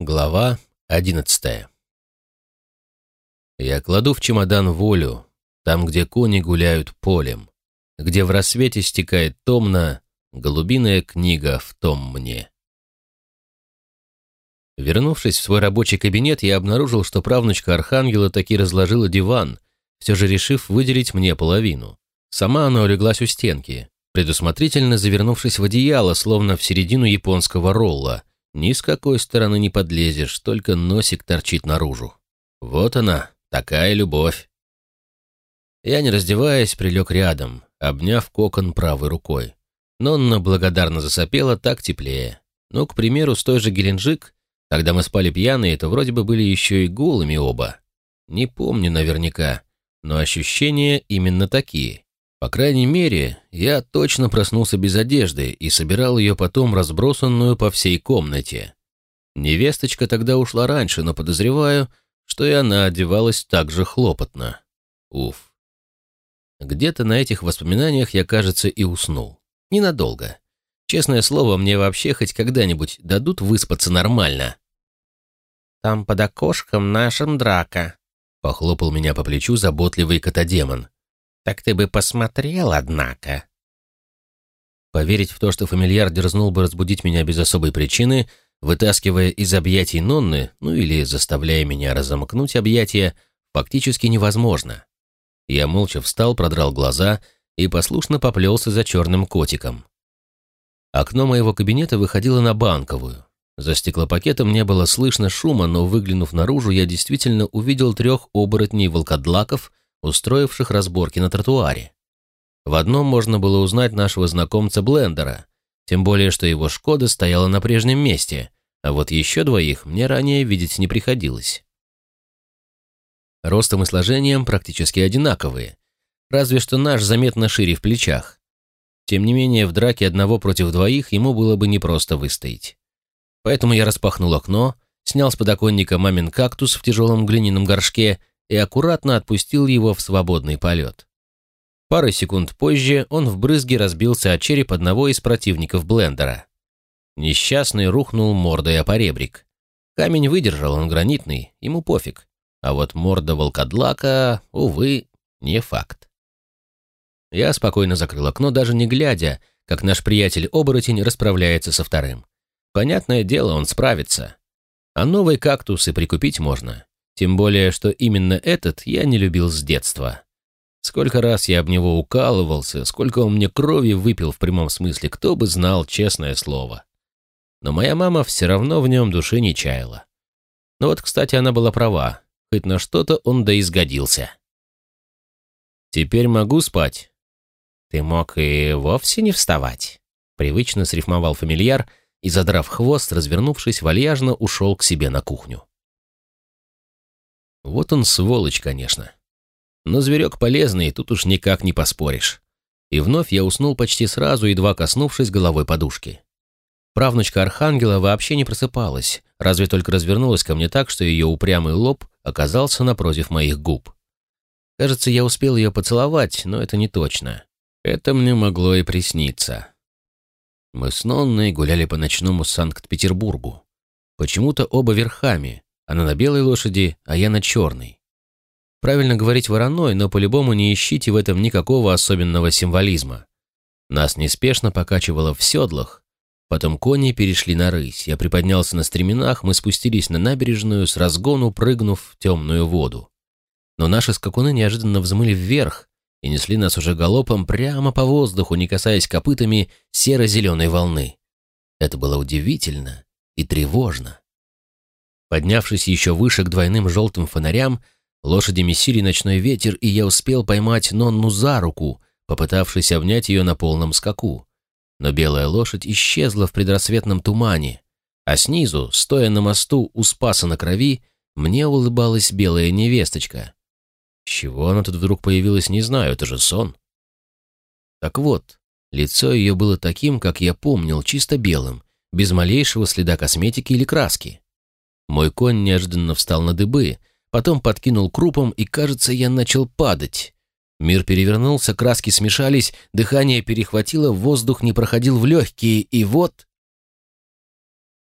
Глава одиннадцатая Я кладу в чемодан волю, там, где кони гуляют полем, где в рассвете стекает томно голубиная книга в том мне. Вернувшись в свой рабочий кабинет, я обнаружил, что правнучка Архангела таки разложила диван, все же решив выделить мне половину. Сама она улеглась у стенки, предусмотрительно завернувшись в одеяло, словно в середину японского ролла. Ни с какой стороны не подлезешь, только носик торчит наружу. Вот она, такая любовь. Я, не раздеваясь, прилег рядом, обняв кокон правой рукой. Нонна благодарно засопела, так теплее. Ну, к примеру, с той же Геленджик, когда мы спали пьяные, то вроде бы были еще и голыми оба. Не помню наверняка, но ощущения именно такие. По крайней мере, я точно проснулся без одежды и собирал ее потом разбросанную по всей комнате. Невесточка тогда ушла раньше, но подозреваю, что и она одевалась так же хлопотно. Уф. Где-то на этих воспоминаниях я, кажется, и уснул. Ненадолго. Честное слово, мне вообще хоть когда-нибудь дадут выспаться нормально. «Там под окошком нашим драка», — похлопал меня по плечу заботливый котодемон. «Так ты бы посмотрел, однако». Поверить в то, что фамильяр дерзнул бы разбудить меня без особой причины, вытаскивая из объятий Нонны, ну или заставляя меня разомкнуть объятия, фактически невозможно. Я молча встал, продрал глаза и послушно поплелся за черным котиком. Окно моего кабинета выходило на банковую. За стеклопакетом не было слышно шума, но, выглянув наружу, я действительно увидел трех оборотней-волкодлаков, устроивших разборки на тротуаре. В одном можно было узнать нашего знакомца Блендера, тем более, что его «Шкода» стояла на прежнем месте, а вот еще двоих мне ранее видеть не приходилось. Ростом и сложением практически одинаковые, разве что наш заметно шире в плечах. Тем не менее, в драке одного против двоих ему было бы непросто выстоять. Поэтому я распахнул окно, снял с подоконника мамин кактус в тяжелом глиняном горшке и аккуратно отпустил его в свободный полет. Пару секунд позже он в брызге разбился о череп одного из противников блендера. Несчастный рухнул мордой о поребрик. Камень выдержал, он гранитный, ему пофиг. А вот морда волкодлака, увы, не факт. Я спокойно закрыл окно, даже не глядя, как наш приятель-оборотень расправляется со вторым. Понятное дело, он справится. А новый кактус и прикупить можно. Тем более, что именно этот я не любил с детства. Сколько раз я об него укалывался, сколько он мне крови выпил в прямом смысле, кто бы знал, честное слово. Но моя мама все равно в нем души не чаяла. Но вот, кстати, она была права, хоть на что-то он да изгодился. «Теперь могу спать?» «Ты мог и вовсе не вставать», — привычно срифмовал фамильяр, и, задрав хвост, развернувшись, вальяжно ушел к себе на кухню. Вот он сволочь, конечно. Но зверек полезный, тут уж никак не поспоришь. И вновь я уснул почти сразу, едва коснувшись головой подушки. Правнучка Архангела вообще не просыпалась, разве только развернулась ко мне так, что ее упрямый лоб оказался напротив моих губ. Кажется, я успел ее поцеловать, но это не точно. Это мне могло и присниться. Мы с Нонной гуляли по ночному Санкт-Петербургу. Почему-то оба верхами, она на белой лошади, а я на черной. Правильно говорить вороной, но по-любому не ищите в этом никакого особенного символизма. Нас неспешно покачивало в седлах, потом кони перешли на рысь. Я приподнялся на стременах, мы спустились на набережную, с разгону прыгнув в темную воду. Но наши скакуны неожиданно взмыли вверх, и несли нас уже галопом прямо по воздуху, не касаясь копытами серо-зеленой волны. Это было удивительно и тревожно. Поднявшись еще выше к двойным желтым фонарям, лошади месили ночной ветер, и я успел поймать Нонну за руку, попытавшись обнять ее на полном скаку. Но белая лошадь исчезла в предрассветном тумане, а снизу, стоя на мосту у Спаса на крови, мне улыбалась белая невесточка — чего она тут вдруг появилась, не знаю, это же сон. Так вот, лицо ее было таким, как я помнил, чисто белым, без малейшего следа косметики или краски. Мой конь неожиданно встал на дыбы, потом подкинул крупом, и, кажется, я начал падать. Мир перевернулся, краски смешались, дыхание перехватило, воздух не проходил в легкие, и вот...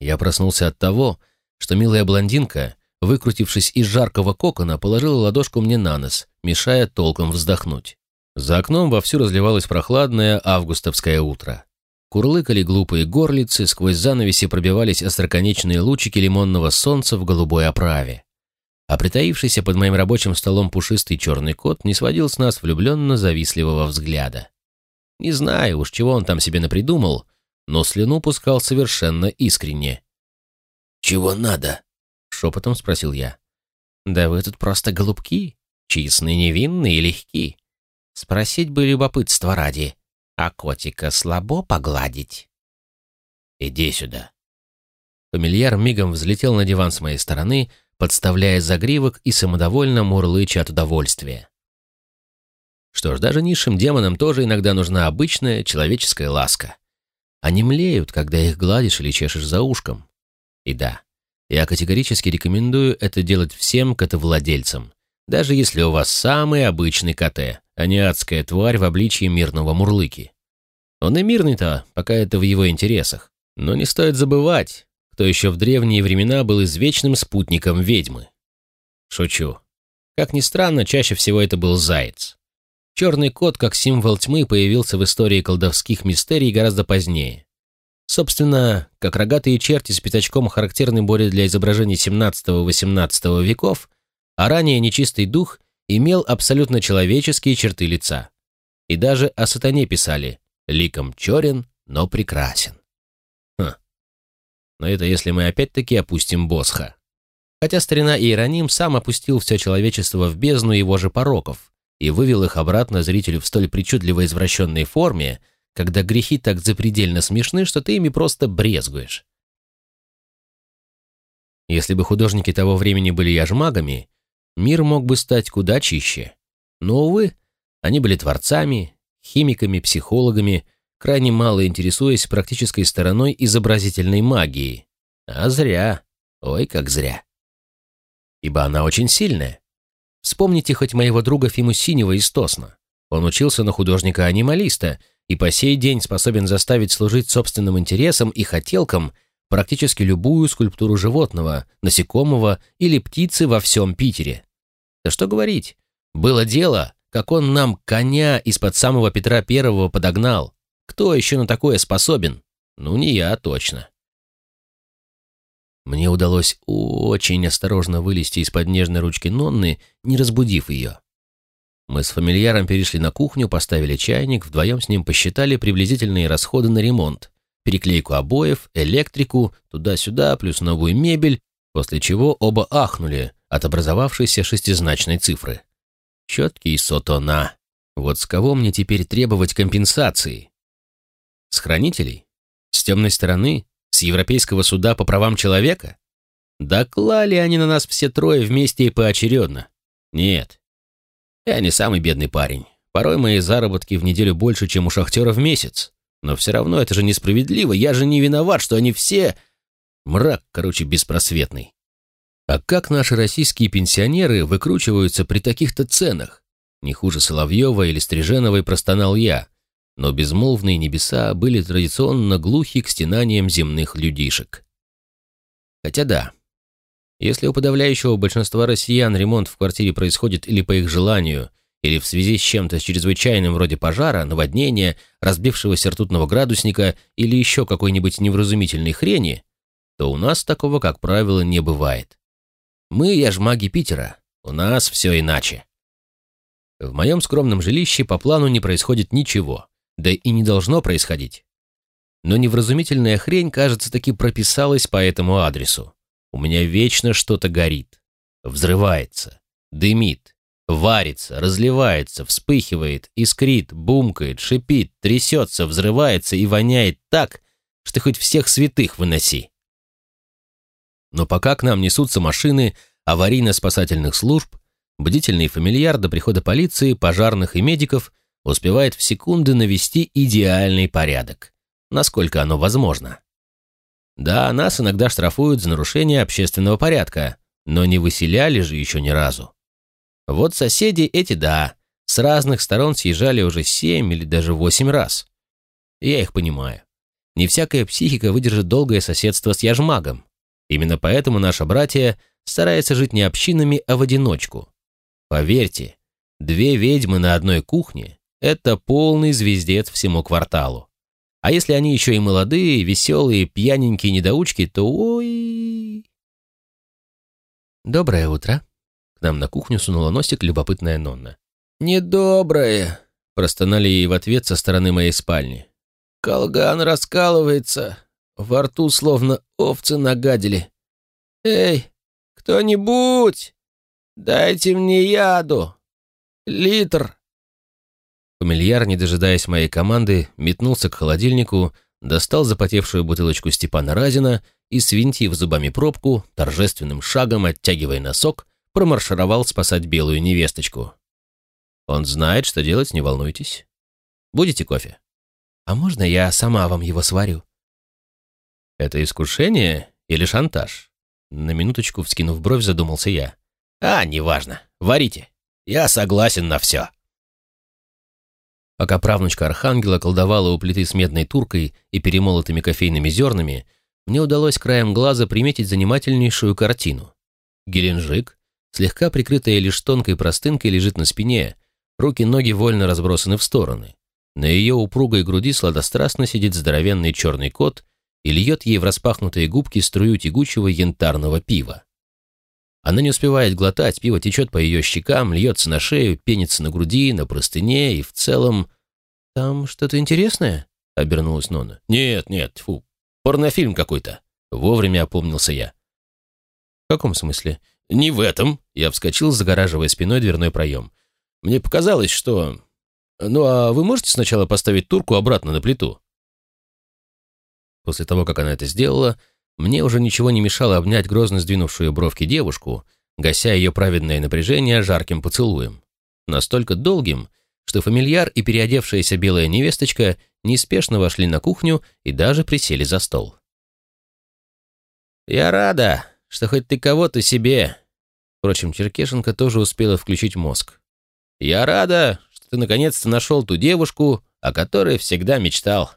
Я проснулся от того, что милая блондинка, выкрутившись из жаркого кокона, положила ладошку мне на нос, мешая толком вздохнуть. За окном вовсю разливалось прохладное августовское утро. Курлыкали глупые горлицы, сквозь занавеси пробивались остроконечные лучики лимонного солнца в голубой оправе. А притаившийся под моим рабочим столом пушистый черный кот не сводил с нас влюбленно-завистливого взгляда. Не знаю уж, чего он там себе напридумал, но слюну пускал совершенно искренне. «Чего надо?» — шепотом спросил я. «Да вы тут просто голубки, честные, невинные и легки. Спросить бы любопытство ради, а котика слабо погладить?» «Иди сюда». Фамильяр мигом взлетел на диван с моей стороны, подставляя загривок и самодовольно мурлыча от удовольствия. Что ж, даже низшим демонам тоже иногда нужна обычная человеческая ласка. Они млеют, когда их гладишь или чешешь за ушком. И да, я категорически рекомендую это делать всем котовладельцам, даже если у вас самый обычный КТ, а не адская тварь в обличии мирного мурлыки. Он и мирный-то, пока это в его интересах. Но не стоит забывать, кто еще в древние времена был извечным спутником ведьмы. Шучу. Как ни странно, чаще всего это был заяц. Черный кот как символ тьмы появился в истории колдовских мистерий гораздо позднее. Собственно, как рогатые черти с пятачком характерны более для изображений 17-18 веков, а ранее нечистый дух имел абсолютно человеческие черты лица. И даже о сатане писали «ликом черен, но прекрасен». Хм. Но это если мы опять-таки опустим Босха. Хотя старина Иероним сам опустил все человечество в бездну его же пороков, и вывел их обратно зрителю в столь причудливо извращенной форме, когда грехи так запредельно смешны, что ты ими просто брезгуешь. Если бы художники того времени были яжмагами, мир мог бы стать куда чище. Но, увы, они были творцами, химиками, психологами, крайне мало интересуясь практической стороной изобразительной магии. А зря. Ой, как зря. Ибо она очень сильная. Вспомните хоть моего друга Фиму Синего из Тосна. Он учился на художника-анималиста и по сей день способен заставить служить собственным интересам и хотелкам практически любую скульптуру животного, насекомого или птицы во всем Питере. Да что говорить, было дело, как он нам коня из-под самого Петра Первого подогнал. Кто еще на такое способен? Ну, не я точно. Мне удалось очень осторожно вылезти из-под нежной ручки Нонны, не разбудив ее. Мы с фамильяром перешли на кухню, поставили чайник, вдвоем с ним посчитали приблизительные расходы на ремонт, переклейку обоев, электрику, туда-сюда, плюс новую мебель, после чего оба ахнули от образовавшейся шестизначной цифры. Четкий сотона. Вот с кого мне теперь требовать компенсации? С хранителей? С темной стороны? С Европейского суда по правам человека? Доклали они на нас все трое вместе и поочередно. Нет. Я не самый бедный парень. Порой мои заработки в неделю больше, чем у шахтера в месяц. Но все равно это же несправедливо. Я же не виноват, что они все... Мрак, короче, беспросветный. А как наши российские пенсионеры выкручиваются при таких-то ценах? Не хуже Соловьева или Стриженовой простонал я, но безмолвные небеса были традиционно глухи к стенаниям земных людишек. Хотя да, если у подавляющего большинства россиян ремонт в квартире происходит или по их желанию, или в связи с чем-то чрезвычайным вроде пожара, наводнения, разбившегося ртутного градусника или еще какой-нибудь невразумительной хрени, то у нас такого, как правило, не бывает. Мы, я ж маги Питера, у нас все иначе. В моем скромном жилище по плану не происходит ничего да и не должно происходить. Но невразумительная хрень, кажется, таки прописалась по этому адресу. У меня вечно что-то горит, взрывается, дымит, варится, разливается, вспыхивает, искрит, бумкает, шипит, трясется, взрывается и воняет так, что хоть всех святых выноси. Но пока к нам несутся машины аварийно-спасательных служб, бдительный фамильяр до прихода полиции, пожарных и медиков – успевает в секунды навести идеальный порядок, насколько оно возможно. Да, нас иногда штрафуют за нарушение общественного порядка, но не выселяли же еще ни разу. Вот соседи эти, да, с разных сторон съезжали уже семь или даже восемь раз. Я их понимаю. Не всякая психика выдержит долгое соседство с яжмагом. Именно поэтому наша братья старается жить не общинами, а в одиночку. Поверьте, две ведьмы на одной кухне – это полный звездец всему кварталу. А если они еще и молодые, веселые, пьяненькие недоучки, то ой... «Доброе утро!» К нам на кухню сунула носик любопытная Нонна. «Недоброе!» – простонали ей в ответ со стороны моей спальни. «Колган раскалывается, во рту словно овцы нагадили. Эй, кто-нибудь, дайте мне яду! Литр!» Фамильяр, не дожидаясь моей команды, метнулся к холодильнику, достал запотевшую бутылочку Степана Разина и, свинтив зубами пробку, торжественным шагом, оттягивая носок, промаршировал спасать белую невесточку. Он знает, что делать, не волнуйтесь. Будете кофе? А можно я сама вам его сварю? Это искушение или шантаж? На минуточку вскинув бровь, задумался я. А, неважно. Варите. Я согласен на все. Пока правнучка Архангела колдовала у плиты с медной туркой и перемолотыми кофейными зернами, мне удалось краем глаза приметить занимательнейшую картину. Геленджик, слегка прикрытая лишь тонкой простынкой, лежит на спине, руки-ноги вольно разбросаны в стороны. На ее упругой груди сладострастно сидит здоровенный черный кот и льет ей в распахнутые губки струю тягучего янтарного пива. Она не успевает глотать, пиво течет по ее щекам, льется на шею, пенится на груди, на простыне и в целом... «Там что-то интересное?» — обернулась Нона. «Нет, нет, фу, порнофильм какой-то». Вовремя опомнился я. «В каком смысле?» «Не в этом». Я вскочил, загораживая спиной дверной проем. «Мне показалось, что... Ну а вы можете сначала поставить турку обратно на плиту?» После того, как она это сделала, мне уже ничего не мешало обнять грозно сдвинувшую бровки девушку, гася ее праведное напряжение жарким поцелуем. Настолько долгим, что фамильяр и переодевшаяся белая невесточка неспешно вошли на кухню и даже присели за стол. «Я рада, что хоть ты кого-то себе...» Впрочем, Черкешенко тоже успела включить мозг. «Я рада, что ты наконец-то нашел ту девушку, о которой всегда мечтал.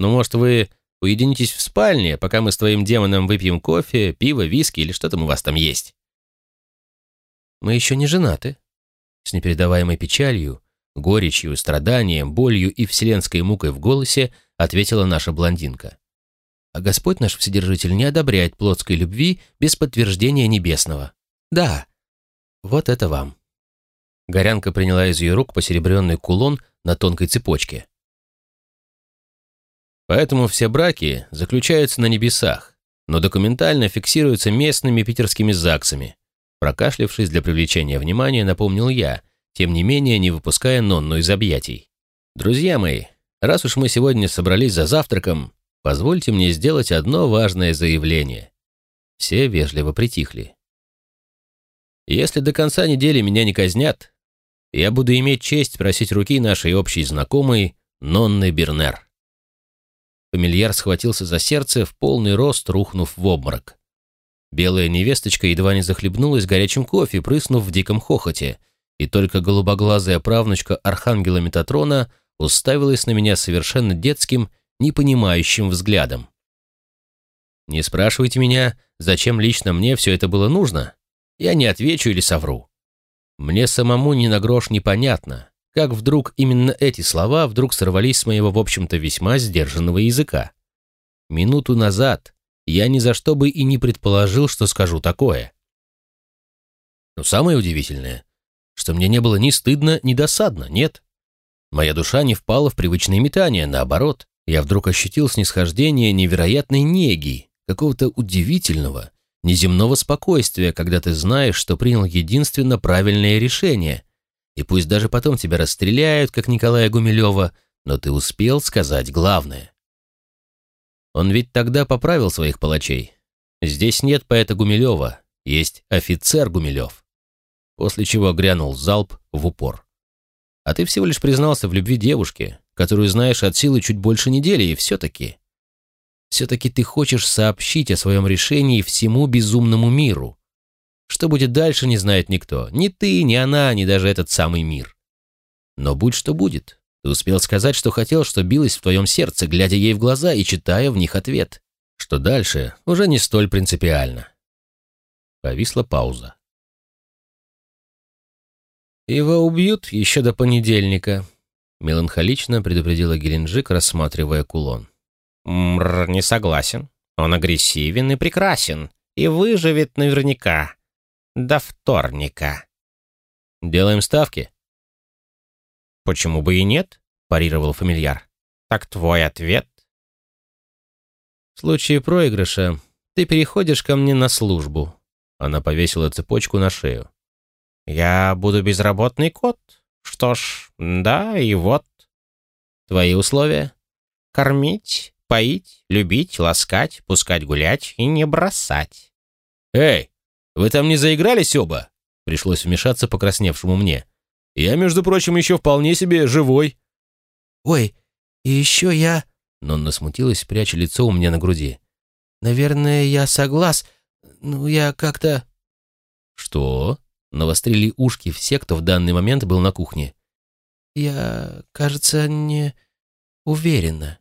Ну, может, вы Уединитесь в спальне, пока мы с твоим демоном выпьем кофе, пиво, виски или что там у вас там есть». «Мы еще не женаты», — с непередаваемой печалью, горечью, страданием, болью и вселенской мукой в голосе ответила наша блондинка. «А Господь наш Вседержитель не одобряет плотской любви без подтверждения небесного. Да, вот это вам». Горянка приняла из ее рук посеребренный кулон на тонкой цепочке. Поэтому все браки заключаются на небесах, но документально фиксируются местными питерскими ЗАГСами. Прокашлявшись для привлечения внимания, напомнил я, тем не менее не выпуская Нонну из объятий. «Друзья мои, раз уж мы сегодня собрались за завтраком, позвольте мне сделать одно важное заявление». Все вежливо притихли. «Если до конца недели меня не казнят, я буду иметь честь просить руки нашей общей знакомой Нонны Бернер». Фамильяр схватился за сердце, в полный рост рухнув в обморок. Белая невесточка едва не захлебнулась горячим кофе, прыснув в диком хохоте, и только голубоглазая правнучка архангела Метатрона уставилась на меня совершенно детским, непонимающим взглядом. Не спрашивайте меня, зачем лично мне все это было нужно. Я не отвечу или совру. Мне самому ни на грош непонятно, как вдруг именно эти слова вдруг сорвались с моего, в общем-то, весьма сдержанного языка. Минуту назад я ни за что бы и не предположил, что скажу такое. Но самое удивительное, что мне не было ни стыдно, ни досадно, нет. Моя душа не впала в привычные метания, наоборот, я вдруг ощутил снисхождение невероятной неги, какого-то удивительного, неземного спокойствия, когда ты знаешь, что принял единственно правильное решение — и пусть даже потом тебя расстреляют, как Николая Гумилева, но ты успел сказать главное. Он ведь тогда поправил своих палачей. Здесь нет поэта Гумилева, есть офицер Гумилев. После чего грянул залп в упор. А ты всего лишь признался в любви девушке, которую знаешь от силы чуть больше недели, и все-таки... Все-таки ты хочешь сообщить о своем решении всему безумному миру. Что будет дальше, не знает никто. Ни ты, ни она, ни даже этот самый мир. Но будь что будет. Ты успел сказать, что хотел, что билось в твоем сердце, глядя ей в глаза и читая в них ответ. что дальше уже не столь принципиально. Повисла пауза. «Его убьют еще до понедельника», — меланхолично предупредила Геленджик, рассматривая кулон. «Мрр, не согласен. Он агрессивен и прекрасен, и выживет наверняка. До вторника». «Делаем ставки?» «Почему бы и нет?» — парировал фамильяр. «Так твой ответ?» «В случае проигрыша ты переходишь ко мне на службу». Она повесила цепочку на шею. «Я буду безработный кот. Что ж, да, и вот». «Твои условия?» «Кормить, поить, любить, ласкать, пускать гулять и не бросать». «Эй, вы там не заигрались оба?» Пришлось вмешаться покрасневшему мне. «Я, между прочим, еще вполне себе живой». «Ой, и еще я...» Нонна смутилась, пряча лицо у меня на груди. «Наверное, я соглас. Ну, я как-то...» «Что?» Навострили ушки все, кто в данный момент был на кухне. «Я, кажется, не уверена».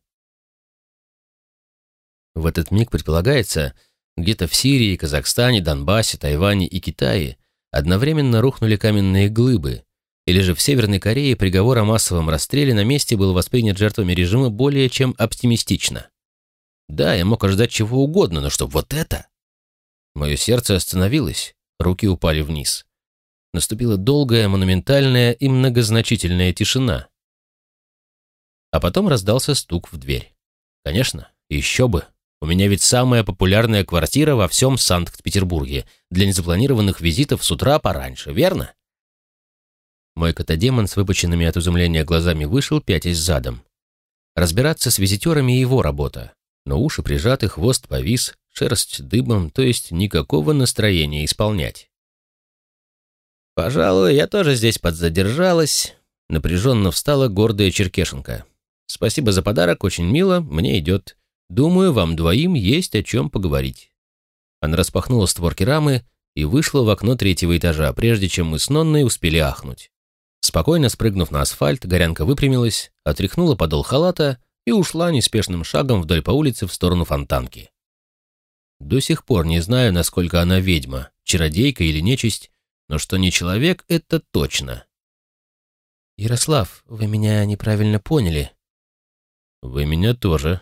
В этот миг предполагается, где-то в Сирии, Казахстане, Донбассе, Тайване и Китае одновременно рухнули каменные глыбы, или же в Северной Корее приговор о массовом расстреле на месте был воспринят жертвами режима более чем оптимистично. Да, я мог ожидать чего угодно, но чтоб вот это... Мое сердце остановилось, руки упали вниз. Наступила долгая, монументальная и многозначительная тишина. А потом раздался стук в дверь. Конечно, еще бы. У меня ведь самая популярная квартира во всем Санкт-Петербурге для незапланированных визитов с утра пораньше, верно? Мой котодемон с выпученными от изумления глазами вышел, пятясь задом. Разбираться с визитерами — его работа. Но уши прижаты, хвост повис, шерсть дыбом, то есть никакого настроения исполнять. «Пожалуй, я тоже здесь подзадержалась», — напряженно встала гордая черкешенка. «Спасибо за подарок, очень мило, мне идет. Думаю, вам двоим есть о чем поговорить». Она распахнула створки рамы и вышла в окно третьего этажа, прежде чем мы с Нонной успели ахнуть. Спокойно спрыгнув на асфальт, Горянка выпрямилась, отряхнула подол халата и ушла неспешным шагом вдоль по улице в сторону фонтанки. До сих пор не знаю, насколько она ведьма, чародейка или нечисть, но что не человек, это точно. «Ярослав, вы меня неправильно поняли». «Вы меня тоже».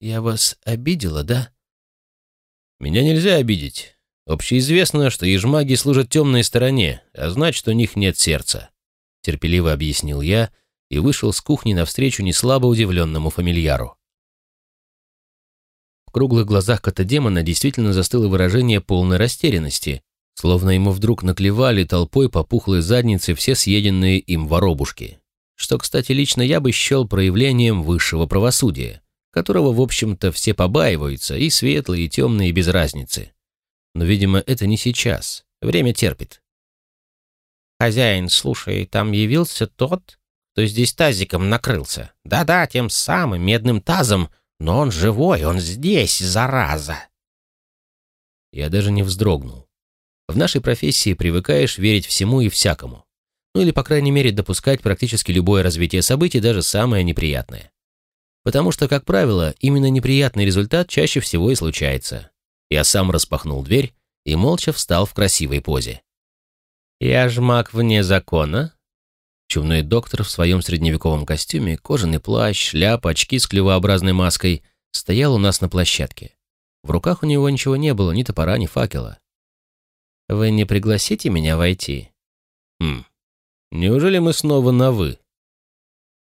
«Я вас обидела, да?» «Меня нельзя обидеть. Общеизвестно, что ежмаги служат темной стороне, а значит, у них нет сердца», — терпеливо объяснил я и вышел с кухни навстречу неслабо удивленному фамильяру. В круглых глазах кота-демона действительно застыло выражение полной растерянности, Словно ему вдруг наклевали толпой по пухлой заднице все съеденные им воробушки. Что, кстати, лично я бы счел проявлением высшего правосудия, которого, в общем-то, все побаиваются, и светлые, и темные, без разницы. Но, видимо, это не сейчас. Время терпит. «Хозяин, слушай, там явился тот, кто здесь тазиком накрылся. Да-да, тем самым медным тазом, но он живой, он здесь, зараза!» Я даже не вздрогнул. В нашей профессии привыкаешь верить всему и всякому. Ну или, по крайней мере, допускать практически любое развитие событий, даже самое неприятное. Потому что, как правило, именно неприятный результат чаще всего и случается. Я сам распахнул дверь и молча встал в красивой позе. «Я ж маг вне закона?» Чумной доктор в своем средневековом костюме, кожаный плащ, шляпа, очки с клювообразной маской стоял у нас на площадке. В руках у него ничего не было, ни топора, ни факела. Вы не пригласите меня войти? Хм. Неужели мы снова на «вы»?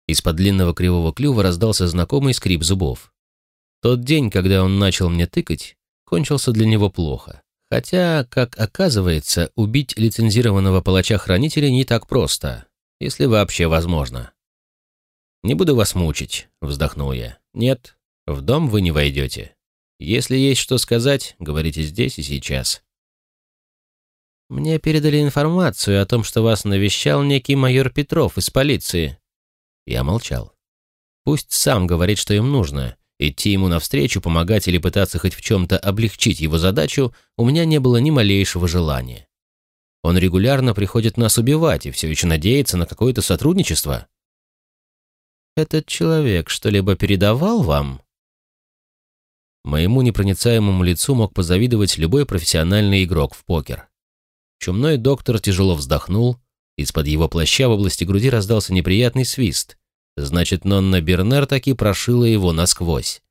Из-под длинного кривого клюва раздался знакомый скрип зубов. Тот день, когда он начал мне тыкать, кончился для него плохо. Хотя, как оказывается, убить лицензированного палача-хранителя не так просто, если вообще возможно. «Не буду вас мучить», — вздохнул я. «Нет, в дом вы не войдете. Если есть что сказать, говорите здесь и сейчас». Мне передали информацию о том, что вас навещал некий майор Петров из полиции. Я молчал. Пусть сам говорит, что им нужно. Идти ему навстречу, помогать или пытаться хоть в чем-то облегчить его задачу у меня не было ни малейшего желания. Он регулярно приходит нас убивать и все еще надеется на какое-то сотрудничество. Этот человек что-либо передавал вам? Моему непроницаемому лицу мог позавидовать любой профессиональный игрок в покер. Чумной доктор тяжело вздохнул, из-под его плаща в области груди раздался неприятный свист. Значит, Нонна Бернер таки прошила его насквозь.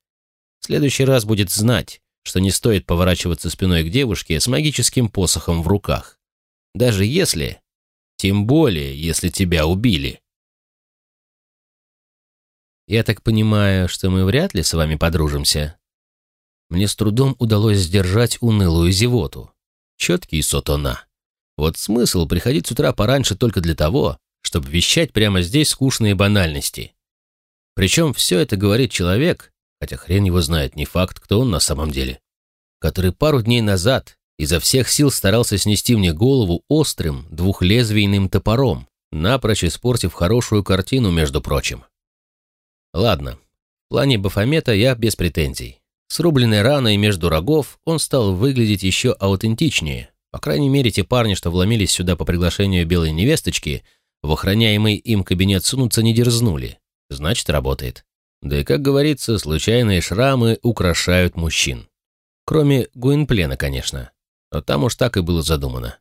В следующий раз будет знать, что не стоит поворачиваться спиной к девушке с магическим посохом в руках. Даже если... Тем более, если тебя убили. Я так понимаю, что мы вряд ли с вами подружимся. Мне с трудом удалось сдержать унылую зевоту. Четкий сотона. Вот смысл приходить с утра пораньше только для того, чтобы вещать прямо здесь скучные банальности. Причем все это говорит человек, хотя хрен его знает, не факт, кто он на самом деле, который пару дней назад изо всех сил старался снести мне голову острым двухлезвийным топором, напрочь испортив хорошую картину, между прочим. Ладно, в плане Бафомета я без претензий. С рубленной раной между рогов он стал выглядеть еще аутентичнее. По крайней мере, те парни, что вломились сюда по приглашению белой невесточки, в охраняемый им кабинет сунуться не дерзнули. Значит, работает. Да и, как говорится, случайные шрамы украшают мужчин. Кроме Гуинплена, конечно. Но там уж так и было задумано.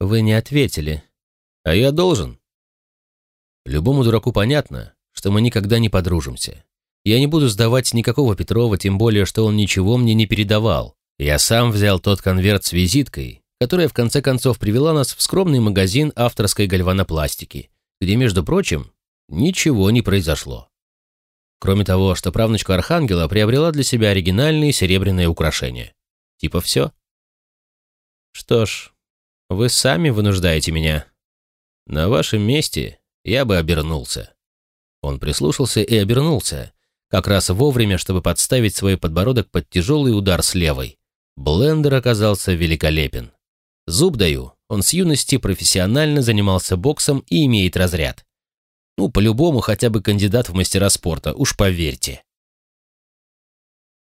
Вы не ответили. А я должен. Любому дураку понятно, что мы никогда не подружимся. Я не буду сдавать никакого Петрова, тем более, что он ничего мне не передавал. Я сам взял тот конверт с визиткой, которая в конце концов привела нас в скромный магазин авторской гальванопластики, где, между прочим, ничего не произошло. Кроме того, что правнучка Архангела приобрела для себя оригинальные серебряные украшения. Типа все. Что ж, вы сами вынуждаете меня. На вашем месте я бы обернулся. Он прислушался и обернулся, как раз вовремя, чтобы подставить свой подбородок под тяжелый удар с левой. Блендер оказался великолепен. Зуб даю, он с юности профессионально занимался боксом и имеет разряд. Ну, по-любому хотя бы кандидат в мастера спорта, уж поверьте.